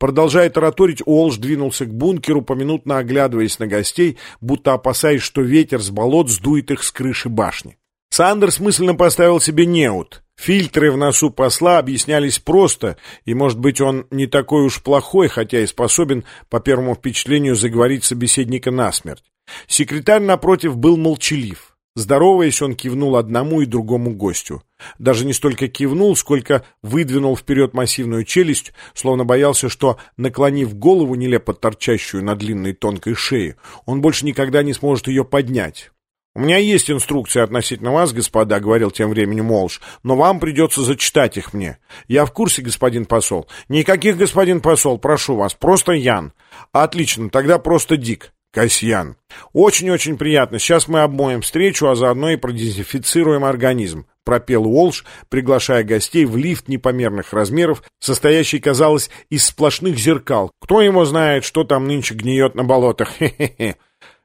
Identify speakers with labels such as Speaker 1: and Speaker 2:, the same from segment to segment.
Speaker 1: Продолжая тараторить, Уолш двинулся к бункеру, поминутно оглядываясь на гостей, будто опасаясь, что ветер с болот сдует их с крыши башни. Сандерс мысленно поставил себе неут. Фильтры в носу посла объяснялись просто, и, может быть, он не такой уж плохой, хотя и способен, по первому впечатлению, заговорить собеседника насмерть. Секретарь, напротив, был молчалив. Здороваясь, он кивнул одному и другому гостю. Даже не столько кивнул, сколько выдвинул вперед массивную челюсть, словно боялся, что, наклонив голову, нелепо торчащую на длинной тонкой шее, он больше никогда не сможет ее поднять. «У меня есть инструкции относительно вас, господа», — говорил тем временем Молш, «но вам придется зачитать их мне. Я в курсе, господин посол». «Никаких, господин посол, прошу вас, просто Ян». «Отлично, тогда просто Дик». Касьян. Очень-очень приятно. Сейчас мы обмоем встречу, а заодно и продезинфицируем организм. Пропел Уолш, приглашая гостей в лифт непомерных размеров, состоящий, казалось, из сплошных зеркал. Кто его знает, что там нынче гниет на болотах? Хе-хе-хе.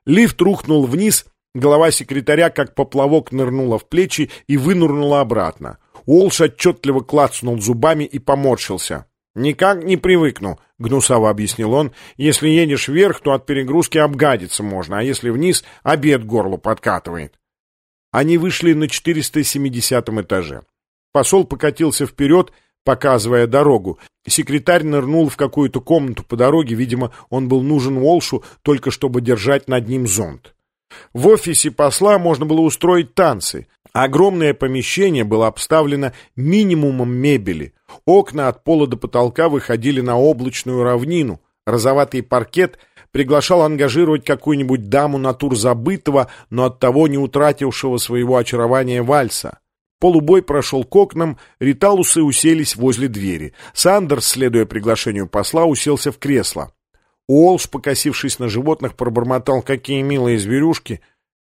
Speaker 1: Лифт рухнул вниз, голова секретаря, как поплавок, нырнула в плечи и вынырнула обратно. Уолш отчетливо клацнул зубами и поморщился. «Никак не привыкну», — гнусаво объяснил он. «Если едешь вверх, то от перегрузки обгадиться можно, а если вниз, обед горло подкатывает». Они вышли на 470 этаже. Посол покатился вперед, показывая дорогу. Секретарь нырнул в какую-то комнату по дороге, видимо, он был нужен Уолшу только чтобы держать над ним зонт. В офисе посла можно было устроить танцы. Огромное помещение было обставлено минимумом мебели. Окна от пола до потолка выходили на облачную равнину. Розоватый паркет приглашал ангажировать какую-нибудь даму натур забытого, но оттого не утратившего своего очарования вальса. Полубой прошел к окнам, риталусы уселись возле двери. Сандерс, следуя приглашению посла, уселся в кресло. Уолш, покосившись на животных, пробормотал «какие милые зверюшки»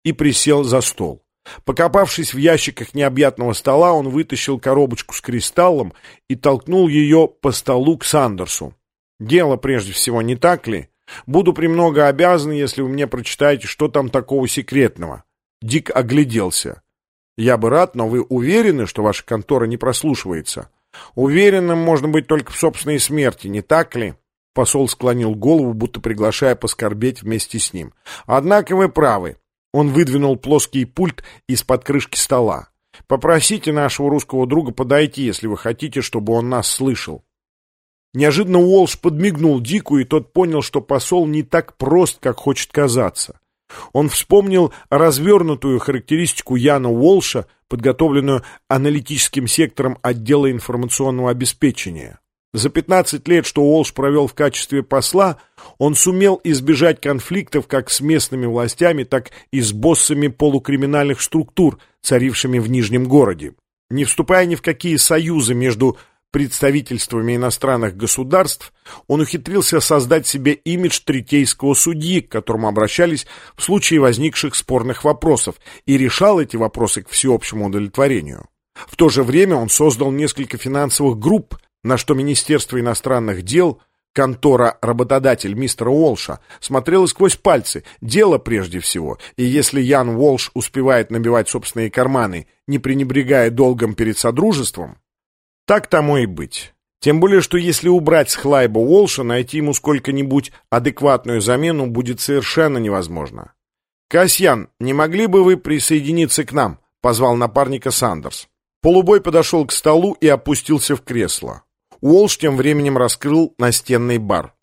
Speaker 1: и присел за стол. Покопавшись в ящиках необъятного стола, он вытащил коробочку с кристаллом и толкнул ее по столу к Сандерсу. «Дело прежде всего, не так ли? Буду премного обязан, если вы мне прочитаете, что там такого секретного». Дик огляделся. «Я бы рад, но вы уверены, что ваша контора не прослушивается?» «Уверенным можно быть только в собственной смерти, не так ли?» Посол склонил голову, будто приглашая поскорбеть вместе с ним. «Однако вы правы. Он выдвинул плоский пульт из-под крышки стола. «Попросите нашего русского друга подойти, если вы хотите, чтобы он нас слышал». Неожиданно Уолш подмигнул Дику, и тот понял, что посол не так прост, как хочет казаться. Он вспомнил развернутую характеристику Яна Уолша, подготовленную аналитическим сектором отдела информационного обеспечения. За 15 лет, что Уолш провел в качестве посла, он сумел избежать конфликтов как с местными властями, так и с боссами полукриминальных структур, царившими в Нижнем городе. Не вступая ни в какие союзы между представительствами иностранных государств, он ухитрился создать себе имидж третейского судьи, к которому обращались в случае возникших спорных вопросов, и решал эти вопросы к всеобщему удовлетворению. В то же время он создал несколько финансовых групп, на что Министерство иностранных дел, контора-работодатель мистера Уолша, смотрела сквозь пальцы, дело прежде всего, и если Ян Уолш успевает набивать собственные карманы, не пренебрегая долгом перед Содружеством, так тому и быть. Тем более, что если убрать с Хлайба Уолша, найти ему сколько-нибудь адекватную замену будет совершенно невозможно. «Касьян, не могли бы вы присоединиться к нам?» — позвал напарника Сандерс. Полубой подошел к столу и опустился в кресло. Уолш тем временем раскрыл настенный бар.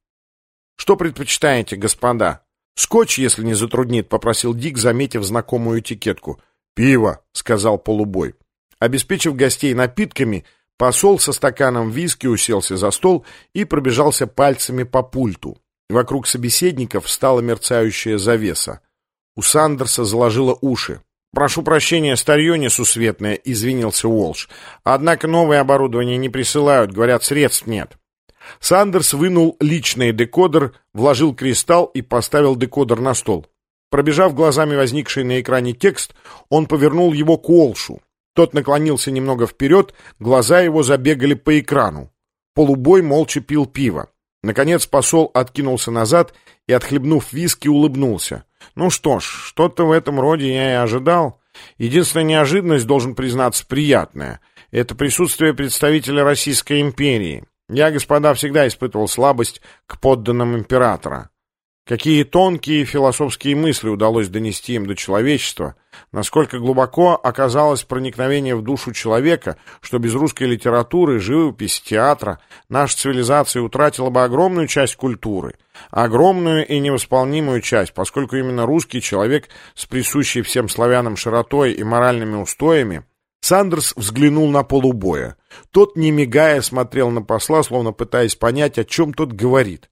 Speaker 1: «Что предпочитаете, господа?» «Скотч, если не затруднит», — попросил Дик, заметив знакомую этикетку. «Пиво», — сказал полубой. Обеспечив гостей напитками, посол со стаканом виски уселся за стол и пробежался пальцами по пульту. Вокруг собеседников встала мерцающая завеса. У Сандерса заложило уши. «Прошу прощения, старье несусветное», — извинился Уолш. «Однако новое оборудование не присылают, говорят, средств нет». Сандерс вынул личный декодер, вложил кристалл и поставил декодер на стол. Пробежав глазами возникший на экране текст, он повернул его к Уолшу. Тот наклонился немного вперед, глаза его забегали по экрану. Полубой молча пил пиво. Наконец посол откинулся назад и, отхлебнув виски, улыбнулся. Ну что ж, что-то в этом роде я и ожидал. Единственная неожиданность, должен признаться, приятная. Это присутствие представителя Российской империи. Я, господа, всегда испытывал слабость к подданным императора. Какие тонкие философские мысли удалось донести им до человечества, насколько глубоко оказалось проникновение в душу человека, что без русской литературы, живописи, театра наша цивилизация утратила бы огромную часть культуры, огромную и невосполнимую часть, поскольку именно русский человек с присущей всем славянам широтой и моральными устоями Сандерс взглянул на полубоя. Тот, не мигая, смотрел на посла, словно пытаясь понять, о чем тот говорит.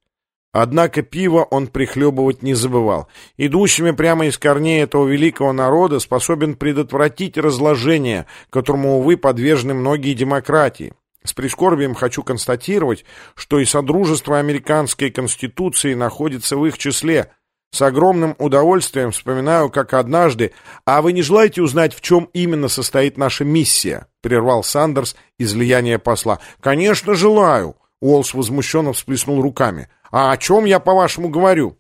Speaker 1: Однако пиво он прихлебывать не забывал. Идущими прямо из корней этого великого народа способен предотвратить разложение, которому, увы, подвержены многие демократии. С прискорбием хочу констатировать, что и Содружество Американской Конституции находится в их числе. С огромным удовольствием вспоминаю, как однажды... «А вы не желаете узнать, в чем именно состоит наша миссия?» — прервал Сандерс излияние посла. «Конечно, желаю!» Уолш возмущенно всплеснул руками. А о чем я, по-вашему, говорю?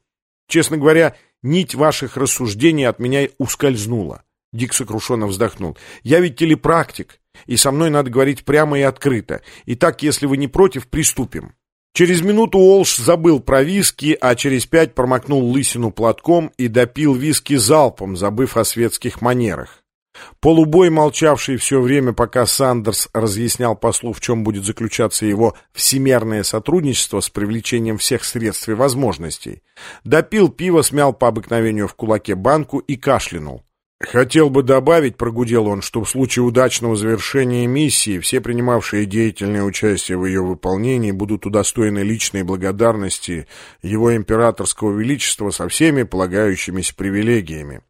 Speaker 1: Честно говоря, нить ваших рассуждений от меня ускользнула. Дик сокрушенно вздохнул. Я ведь телепрактик, и со мной надо говорить прямо и открыто. Итак, если вы не против, приступим. Через минуту Олш забыл про виски, а через пять промокнул лысину платком и допил виски залпом, забыв о светских манерах. Полубой, молчавший все время, пока Сандерс разъяснял послу, в чем будет заключаться его всемерное сотрудничество с привлечением всех средств и возможностей, допил пиво, смял по обыкновению в кулаке банку и кашлянул. «Хотел бы добавить, — прогудел он, — что в случае удачного завершения миссии все принимавшие деятельное участие в ее выполнении будут удостоены личной благодарности его императорского величества со всеми полагающимися привилегиями».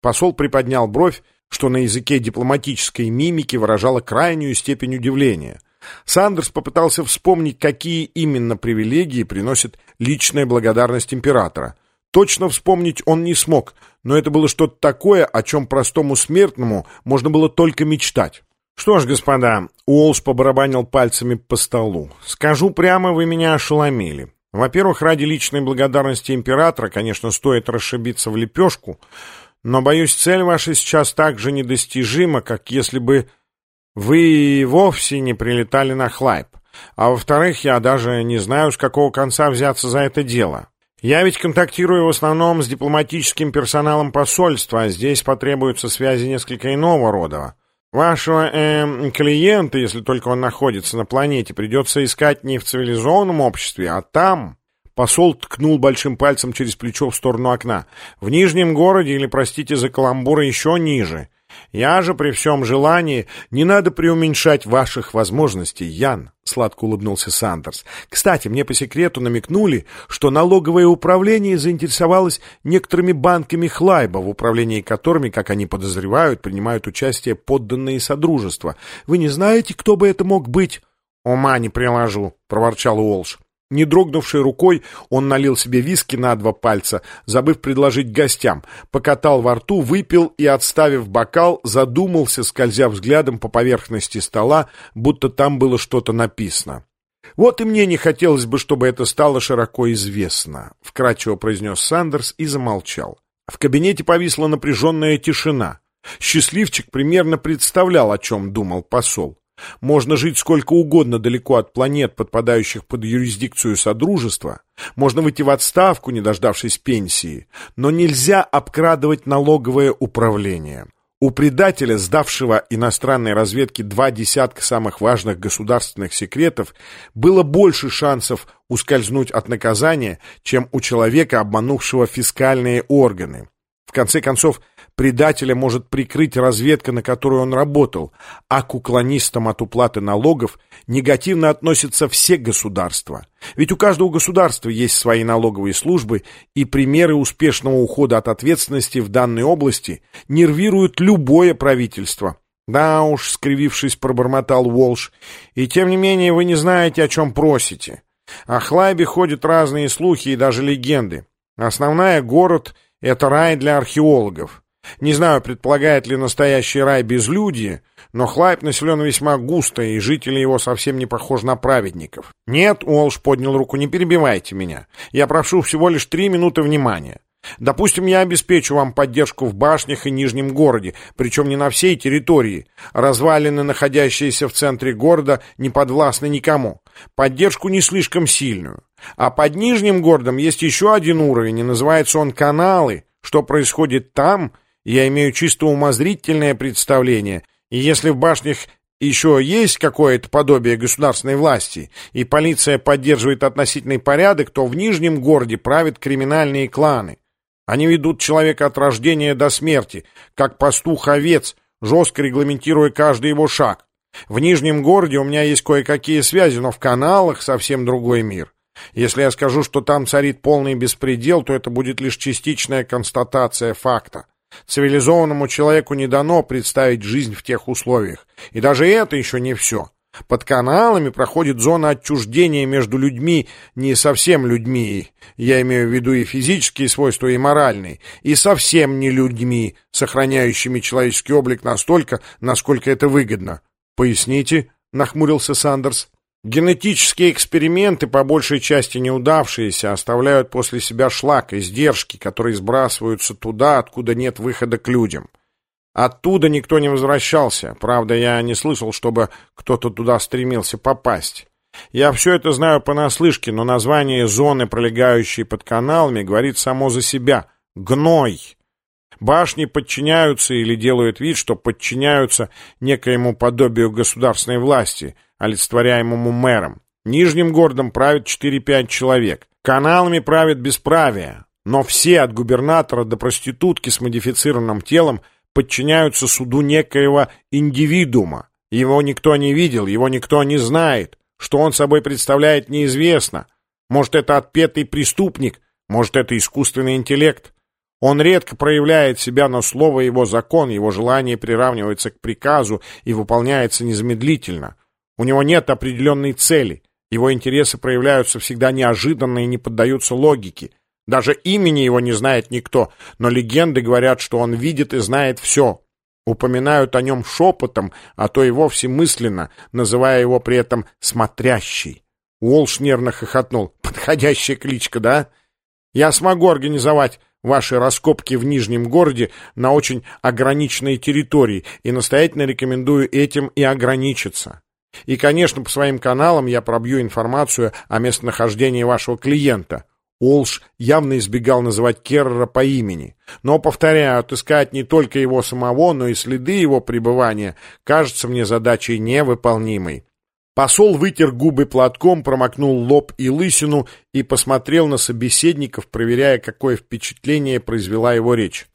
Speaker 1: Посол приподнял бровь, что на языке дипломатической мимики выражало крайнюю степень удивления. Сандерс попытался вспомнить, какие именно привилегии приносит личная благодарность императора. Точно вспомнить он не смог, но это было что-то такое, о чем простому смертному можно было только мечтать. «Что ж, господа», — Уолш побарабанил пальцами по столу, — «скажу прямо, вы меня ошеломили. Во-первых, ради личной благодарности императора, конечно, стоит расшибиться в лепешку, но, боюсь, цель ваша сейчас так же недостижима, как если бы вы вовсе не прилетали на Хлайп. А во-вторых, я даже не знаю, с какого конца взяться за это дело. Я ведь контактирую в основном с дипломатическим персоналом посольства, а здесь потребуются связи несколько иного рода. Вашего э, клиента, если только он находится на планете, придется искать не в цивилизованном обществе, а там... Посол ткнул большим пальцем через плечо в сторону окна. «В Нижнем городе, или, простите за каламбуры, еще ниже. Я же при всем желании не надо преуменьшать ваших возможностей, Ян», — сладко улыбнулся Сандерс. «Кстати, мне по секрету намекнули, что налоговое управление заинтересовалось некоторыми банками Хлайба, в управлении которыми, как они подозревают, принимают участие подданные Содружества. Вы не знаете, кто бы это мог быть?» «Ума не приложу», — проворчал Уолш. Не дрогнувшей рукой он налил себе виски на два пальца, забыв предложить гостям, покатал во рту, выпил и, отставив бокал, задумался, скользя взглядом по поверхности стола, будто там было что-то написано. «Вот и мне не хотелось бы, чтобы это стало широко известно», — вкратчиво произнес Сандерс и замолчал. В кабинете повисла напряженная тишина. Счастливчик примерно представлял, о чем думал посол. Можно жить сколько угодно далеко от планет, подпадающих под юрисдикцию Содружества. Можно выйти в отставку, не дождавшись пенсии. Но нельзя обкрадывать налоговое управление. У предателя, сдавшего иностранной разведке два десятка самых важных государственных секретов, было больше шансов ускользнуть от наказания, чем у человека, обманувшего фискальные органы. В конце концов, предателя может прикрыть разведка, на которую он работал, а к уклонистам от уплаты налогов негативно относятся все государства. Ведь у каждого государства есть свои налоговые службы, и примеры успешного ухода от ответственности в данной области нервируют любое правительство. «Да уж», — скривившись, пробормотал Уолш, — «и тем не менее вы не знаете, о чем просите. О Хлайбе ходят разные слухи и даже легенды. Основная — город — это рай для археологов. Не знаю, предполагает ли настоящий рай безлюдье, но Хлайп населен весьма густо, и жители его совсем не похожи на праведников. Нет, Уолш поднял руку, не перебивайте меня. Я прошу всего лишь три минуты внимания. Допустим, я обеспечу вам поддержку в башнях и Нижнем городе, причем не на всей территории. Развалины, находящиеся в центре города, не подвластны никому. Поддержку не слишком сильную. А под Нижним городом есть еще один уровень, и называется он «каналы». Что происходит там, я имею чисто умозрительное представление. И если в башнях еще есть какое-то подобие государственной власти, и полиция поддерживает относительный порядок, то в Нижнем городе правят криминальные кланы. Они ведут человека от рождения до смерти, как пастух-овец, жестко регламентируя каждый его шаг. В Нижнем городе у меня есть кое-какие связи, но в каналах совсем другой мир. Если я скажу, что там царит полный беспредел, то это будет лишь частичная констатация факта. Цивилизованному человеку не дано представить жизнь в тех условиях. И даже это еще не все. Под каналами проходит зона отчуждения между людьми, не совсем людьми, я имею в виду и физические свойства, и моральные, и совсем не людьми, сохраняющими человеческий облик настолько, насколько это выгодно. «Поясните», — нахмурился Сандерс. Генетические эксперименты, по большей части неудавшиеся, оставляют после себя шлак, издержки, которые сбрасываются туда, откуда нет выхода к людям. Оттуда никто не возвращался. Правда, я не слышал, чтобы кто-то туда стремился попасть. Я все это знаю понаслышке, но название зоны, пролегающей под каналами, говорит само за себя. Гной. Башни подчиняются или делают вид, что подчиняются некоему подобию государственной власти, олицетворяемому мэром. Нижним городом правит 4-5 человек. Каналами правит бесправие. Но все, от губернатора до проститутки с модифицированным телом, подчиняются суду некоего индивидуума. Его никто не видел, его никто не знает. Что он собой представляет, неизвестно. Может, это отпетый преступник, может, это искусственный интеллект. Он редко проявляет себя, но слово его закон, его желание приравнивается к приказу и выполняется незамедлительно. У него нет определенной цели. Его интересы проявляются всегда неожиданно и не поддаются логике. Даже имени его не знает никто, но легенды говорят, что он видит и знает все. Упоминают о нем шепотом, а то и вовсе мысленно, называя его при этом «смотрящий». Уолш нервно хохотнул. «Подходящая кличка, да? Я смогу организовать ваши раскопки в Нижнем городе на очень ограниченной территории и настоятельно рекомендую этим и ограничиться. И, конечно, по своим каналам я пробью информацию о местонахождении вашего клиента. Олш явно избегал называть Керрера по имени. Но, повторяю, отыскать не только его самого, но и следы его пребывания кажется мне задачей невыполнимой. Посол вытер губы платком, промокнул лоб и лысину и посмотрел на собеседников, проверяя, какое впечатление произвела его речь.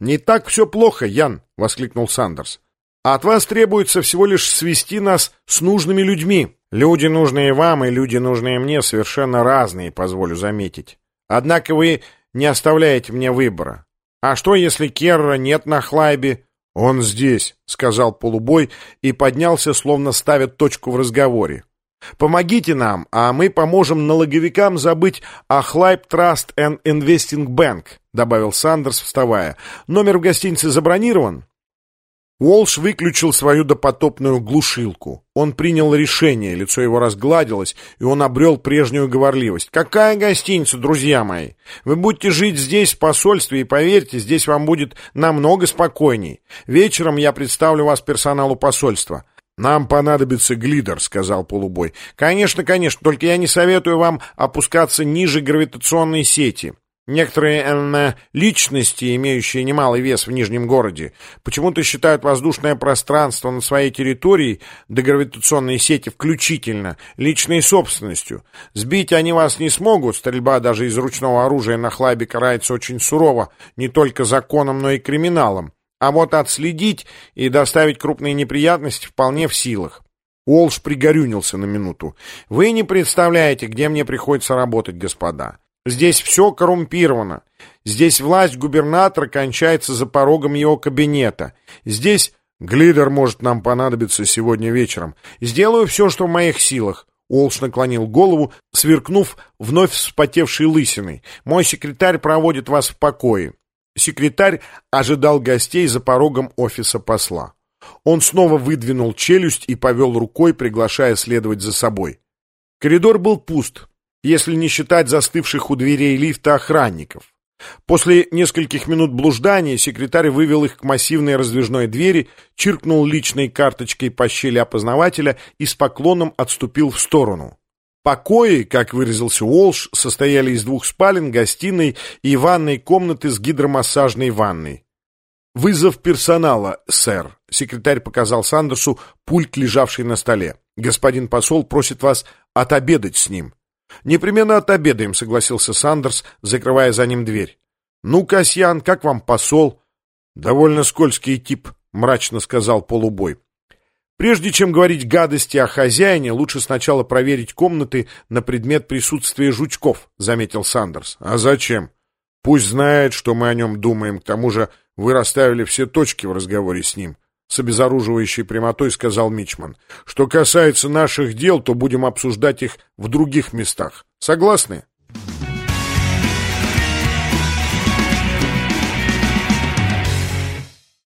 Speaker 1: «Не так все плохо, Ян!» — воскликнул Сандерс. «От вас требуется всего лишь свести нас с нужными людьми. Люди, нужные вам, и люди, нужные мне, совершенно разные, позволю заметить. Однако вы не оставляете мне выбора. А что, если Керра нет на Хлайбе? Он здесь, сказал полубой и поднялся, словно ставит точку в разговоре. Помогите нам, а мы поможем налоговикам забыть о Хлайб Trust and Investing Bank, добавил Сандерс, вставая. Номер в гостинице забронирован? Уолш выключил свою допотопную глушилку. Он принял решение, лицо его разгладилось, и он обрел прежнюю говорливость. «Какая гостиница, друзья мои? Вы будете жить здесь, в посольстве, и поверьте, здесь вам будет намного спокойней. Вечером я представлю вас персоналу посольства». «Нам понадобится глидер», — сказал полубой. «Конечно, конечно, только я не советую вам опускаться ниже гравитационной сети». Некоторые э, личности, имеющие немалый вес в Нижнем городе, почему-то считают воздушное пространство на своей территории, до гравитационной сети включительно, личной собственностью. Сбить они вас не смогут, стрельба даже из ручного оружия на хлабе карается очень сурово, не только законом, но и криминалом. А вот отследить и доставить крупные неприятности вполне в силах. Уолш пригорюнился на минуту. «Вы не представляете, где мне приходится работать, господа». Здесь все коррумпировано. Здесь власть губернатора кончается за порогом его кабинета. Здесь глидер может нам понадобиться сегодня вечером. Сделаю все, что в моих силах. Уолш наклонил голову, сверкнув вновь вспотевшей лысиной. «Мой секретарь проводит вас в покое». Секретарь ожидал гостей за порогом офиса посла. Он снова выдвинул челюсть и повел рукой, приглашая следовать за собой. Коридор был пуст если не считать застывших у дверей лифта охранников. После нескольких минут блуждания секретарь вывел их к массивной раздвижной двери, чиркнул личной карточкой по щели опознавателя и с поклоном отступил в сторону. Покои, как выразился Уолш, состояли из двух спален, гостиной и ванной комнаты с гидромассажной ванной. «Вызов персонала, сэр», — секретарь показал Сандерсу пульт, лежавший на столе. «Господин посол просит вас отобедать с ним». «Непременно отобедаем», — согласился Сандерс, закрывая за ним дверь. «Ну, Касьян, как вам посол?» «Довольно скользкий тип», — мрачно сказал полубой. Прежде чем говорить гадости о хозяине, лучше сначала проверить комнаты на предмет присутствия жучков, заметил Сандерс. А зачем? Пусть знает, что мы о нем думаем. К тому же вы расставили все точки в разговоре с ним. С обезоруживающей прямотой сказал Мичман. Что касается наших дел, то будем обсуждать их в других местах. Согласны?